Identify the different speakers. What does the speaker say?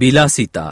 Speaker 1: বিলাসিতা